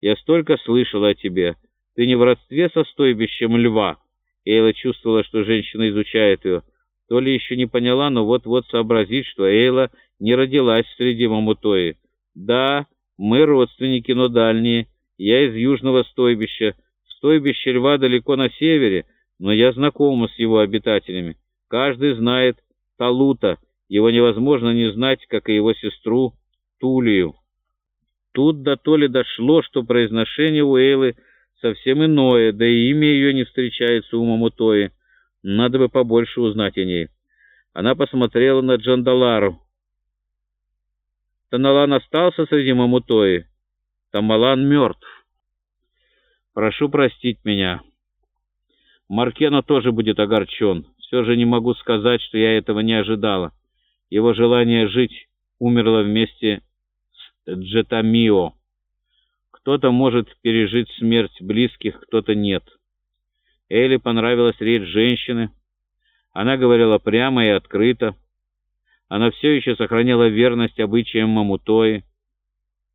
Я столько слышала о тебе. Ты не в родстве со стойбищем льва?» Эйла чувствовала, что женщина изучает ее. То ли еще не поняла, но вот-вот сообразит, что Эйла не родилась среди Мамутои. «Да, мы родственники, но дальние. Я из южного стойбища. Стойбище льва далеко на севере, но я знакома с его обитателями. Каждый знает Талута. Его невозможно не знать, как и его сестру Тулию». Тут до то ли дошло, что произношение у совсем иное, да и имя ее не встречается у Мамутои. Надо бы побольше узнать о ней. Она посмотрела на Джандалару. Таналан остался среди Мамутои. Тамалан мертв. Прошу простить меня. Маркена тоже будет огорчен. Все же не могу сказать, что я этого не ожидала. Его желание жить умерло вместе Джетамио. Кто-то может пережить смерть близких, кто-то нет. Элли понравилась речь женщины. Она говорила прямо и открыто. Она все еще сохраняла верность обычаям Мамутои.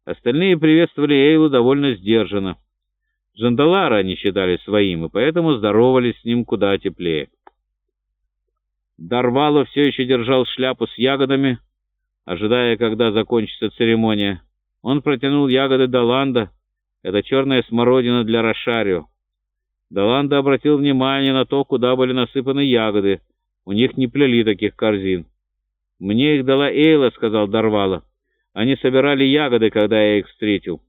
Остальные приветствовали Эйлу довольно сдержанно. Джандалара они считали своим, и поэтому здоровались с ним куда теплее. Дарвало все еще держал шляпу с ягодами, ожидая, когда закончится церемония. Он протянул ягоды Даланда. Это черная смородина для Рошарио. Даланда обратил внимание на то, куда были насыпаны ягоды. У них не плели таких корзин. «Мне их дала Эйла», — сказал Дарвала. «Они собирали ягоды, когда я их встретил».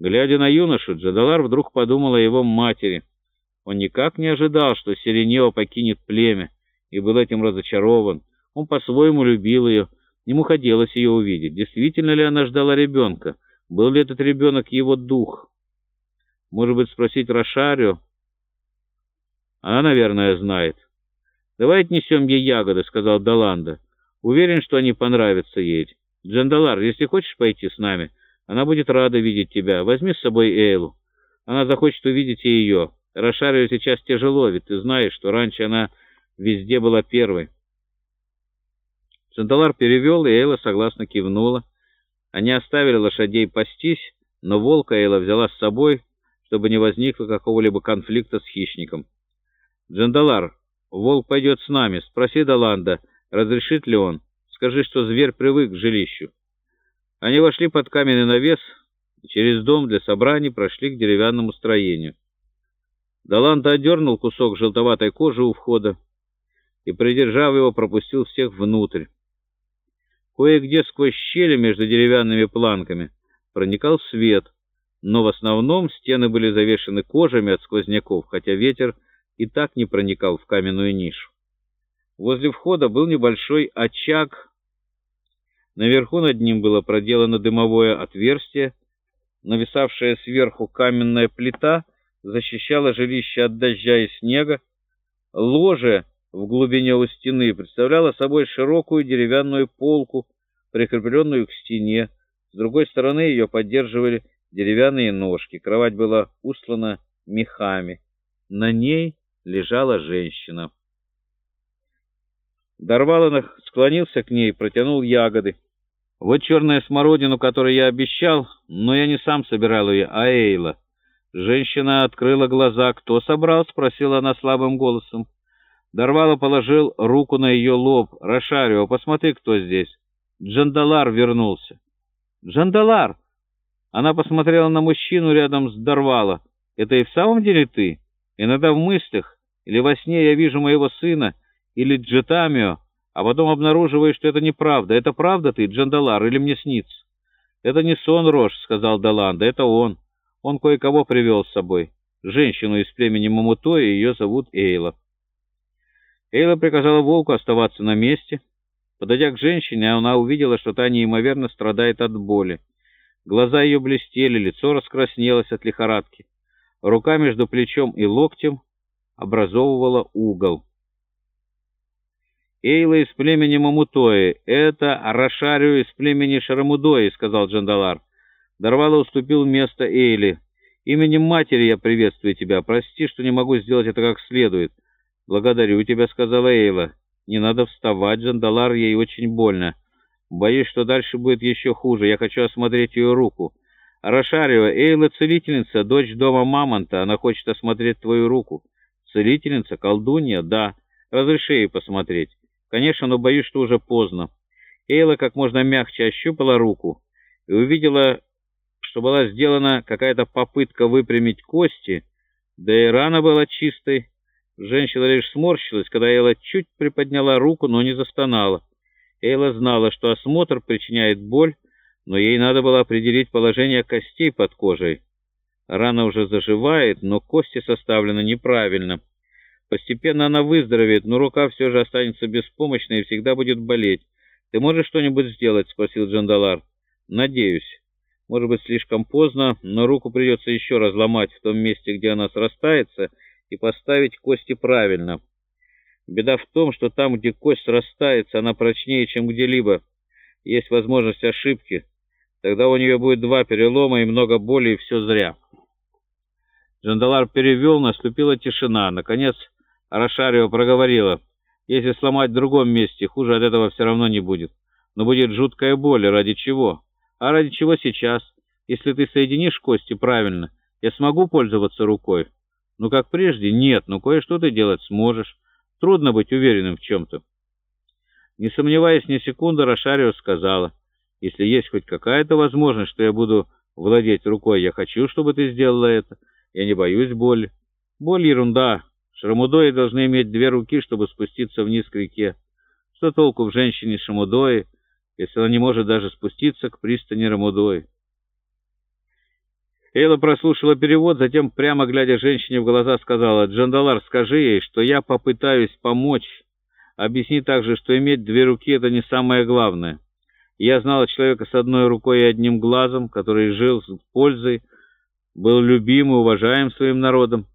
Глядя на юношу, Джадалар вдруг подумал о его матери. Он никак не ожидал, что Селенео покинет племя, и был этим разочарован. Он по-своему любил ее, ему хотелось ее увидеть. Действительно ли она ждала ребенка? Был ли этот ребенок его дух? Может быть, спросить Рошарио? Она, наверное, знает. «Давай отнесем ей ягоды», — сказал Даланда. Уверен, что они понравятся ей. Джандалар, если хочешь пойти с нами, она будет рада видеть тебя. Возьми с собой Эйлу. Она захочет увидеть ее. Рошарию сейчас тяжело, ведь ты знаешь, что раньше она везде была первой. Джандалар перевел, и Эйла согласно кивнула. Они оставили лошадей пастись, но волка Эйла взяла с собой, чтобы не возникло какого-либо конфликта с хищником. «Джандалар, волк пойдет с нами. Спроси Даланда». Разрешит ли он? Скажи, что зверь привык к жилищу. Они вошли под каменный навес и через дом для собраний прошли к деревянному строению. Даланта одернул кусок желтоватой кожи у входа и, придержав его, пропустил всех внутрь. Кое-где сквозь щели между деревянными планками проникал свет, но в основном стены были завешены кожами от сквозняков, хотя ветер и так не проникал в каменную нишу. Возле входа был небольшой очаг. Наверху над ним было проделано дымовое отверстие. Нависавшая сверху каменная плита защищала жилище от дождя и снега. Ложе в глубине у стены представляло собой широкую деревянную полку, прикрепленную к стене. С другой стороны ее поддерживали деревянные ножки. Кровать была устлана мехами. На ней лежала женщина. Дарваланах склонился к ней протянул ягоды. Вот черная смородину, которую я обещал, но я не сам собирал ее, а Эйла. Женщина открыла глаза. «Кто собрал?» — спросила она слабым голосом. Дарвала положил руку на ее лоб. «Рошарио, посмотри, кто здесь». Джандалар вернулся. «Джандалар!» Она посмотрела на мужчину рядом с Дарвала. «Это и в самом деле ты? Иногда в мыслях или во сне я вижу моего сына» или Джетамио, а потом обнаруживаешь, что это неправда. Это правда ты, Джандалар, или мне снится? Это не сон, Рош, сказал Даланда, это он. Он кое-кого привел с собой. Женщину из племени Мамуто, и ее зовут Эйла. Эйла приказала волку оставаться на месте. Подойдя к женщине, она увидела, что та неимоверно страдает от боли. Глаза ее блестели, лицо раскраснелось от лихорадки. Рука между плечом и локтем образовывала угол. Эйла из племени Мамутои. Это Рашарио из племени Шарамудои, сказал Джандалар. Дарвала уступил место Эйли. Именем матери я приветствую тебя. Прости, что не могу сделать это как следует. Благодарю тебя, сказала Эйла. Не надо вставать, Джандалар, ей очень больно. Боюсь, что дальше будет еще хуже. Я хочу осмотреть ее руку. Рошарио, Эйла целительница, дочь дома Мамонта, она хочет осмотреть твою руку. Целительница, колдунья, да, разреши ей посмотреть. Конечно, но боюсь, что уже поздно. Эйла как можно мягче ощупала руку и увидела, что была сделана какая-то попытка выпрямить кости, да и рана была чистой. Женщина лишь сморщилась, когда Эйла чуть приподняла руку, но не застонала. Эйла знала, что осмотр причиняет боль, но ей надо было определить положение костей под кожей. Рана уже заживает, но кости составлены неправильно. Постепенно она выздоровеет, но рука все же останется беспомощной и всегда будет болеть. «Ты можешь что-нибудь сделать?» — спросил Джандалар. «Надеюсь. Может быть, слишком поздно, но руку придется еще раз ломать в том месте, где она срастается, и поставить кости правильно. Беда в том, что там, где кость срастается, она прочнее, чем где-либо. Есть возможность ошибки». Тогда у нее будет два перелома и много боли, и все зря. Джандалар перевел, наступила тишина. Наконец Арашарио проговорила. Если сломать в другом месте, хуже от этого все равно не будет. Но будет жуткая боль. Ради чего? А ради чего сейчас? Если ты соединишь кости правильно, я смогу пользоваться рукой. Ну, как прежде? Нет, но кое-что ты делать сможешь. Трудно быть уверенным в чем-то. Не сомневаясь ни секунды, Рошарио сказала. Если есть хоть какая-то возможность, что я буду владеть рукой, я хочу, чтобы ты сделала это. Я не боюсь боли. Боль — ерунда. Шрамудои должны иметь две руки, чтобы спуститься вниз к реке. Что толку в женщине Шамудои, если она не может даже спуститься к пристани Рамудои? Эйла прослушала перевод, затем, прямо глядя женщине в глаза, сказала, «Джандалар, скажи ей, что я попытаюсь помочь. Объясни также, что иметь две руки — это не самое главное». Я знал человека с одной рукой и одним глазом, который жил с пользой, был любим и уважаем своим народом.